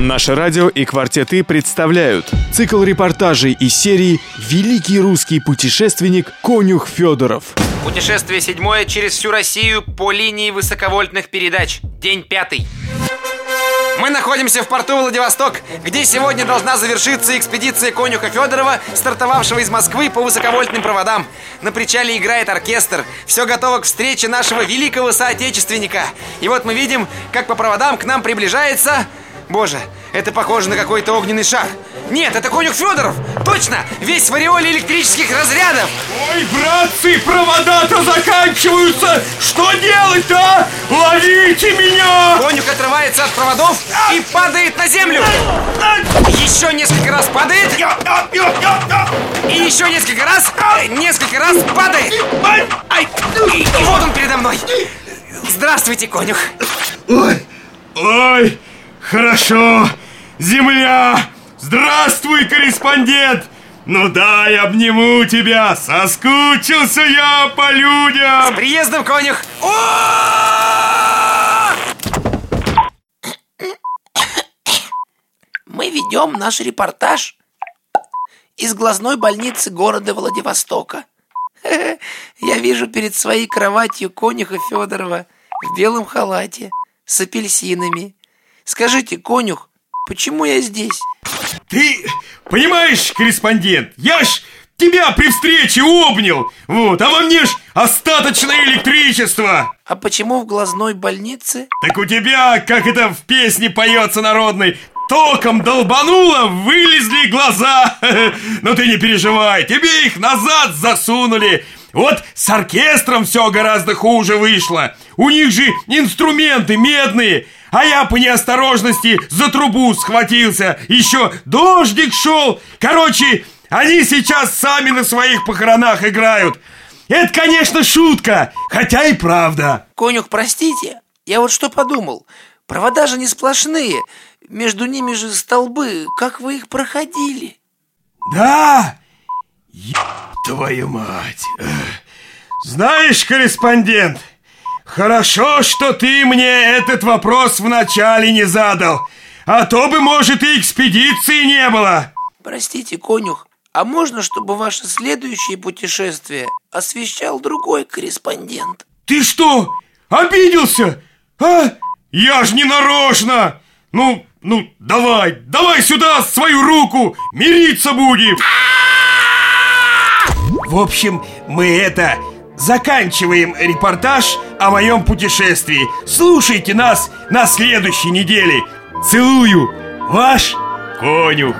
Наше радио и «Квартеты» представляют цикл репортажей из серии «Великий русский путешественник Конюх Федоров». Путешествие седьмое через всю Россию по линии высоковольтных передач. День пятый. Мы находимся в порту Владивосток, где сегодня должна завершиться экспедиция конюха Федорова, стартовавшего из Москвы по высоковольтным проводам. На причале играет оркестр. Все готово к встрече нашего великого соотечественника. И вот мы видим, как по проводам к нам приближается... Боже, это похоже на какой-то огненный шар. Нет, это конюх Федоров! Точно! Весь в ореоле электрических разрядов! Ой, братцы, провода-то заканчиваются! Что делать-то, а? Ловите меня! Конюх отрывается от проводов и падает на землю! Еще несколько раз падает! И еще несколько раз, несколько раз падает! Ай, и, и вот он передо мной! Здравствуйте, конюх! Ой, ой, хорошо! Земля! Здравствуй, корреспондент! Ну дай обниму тебя! Соскучился я по людям! С приездом, конюх! Мы ведем наш репортаж из глазной больницы города Владивостока. Я вижу перед своей кроватью конюха Федорова в белом халате с апельсинами. Скажите, конюх, почему я здесь? Ты понимаешь, корреспондент, я ж тебя при встрече обнял, вот, а во мне ж остаточное электричество. А почему в глазной больнице? Так у тебя, как это в песне поется народной, током долбануло, вылезли глаза. Но ты не переживай, тебе их назад засунули. Вот с оркестром все гораздо хуже вышло. У них же инструменты медные. А я по неосторожности за трубу схватился. Еще дождик шел. Короче, они сейчас сами на своих похоронах играют. Это, конечно, шутка, хотя и правда. Конюх, простите, я вот что подумал. Провода же не сплошные. Между ними же столбы. Как вы их проходили? Да? Твою мать. Знаешь, корреспондент, хорошо, что ты мне этот вопрос вначале не задал. А то бы, может, и экспедиции не было. Простите, конюх, а можно, чтобы ваше следующее путешествие освещал другой корреспондент? Ты что, обиделся? А? Я ж не нарочно! Ну, ну, давай, давай сюда свою руку, мириться будем! В общем, мы это... Заканчиваем репортаж о моем путешествии. Слушайте нас на следующей неделе. Целую, ваш конюх.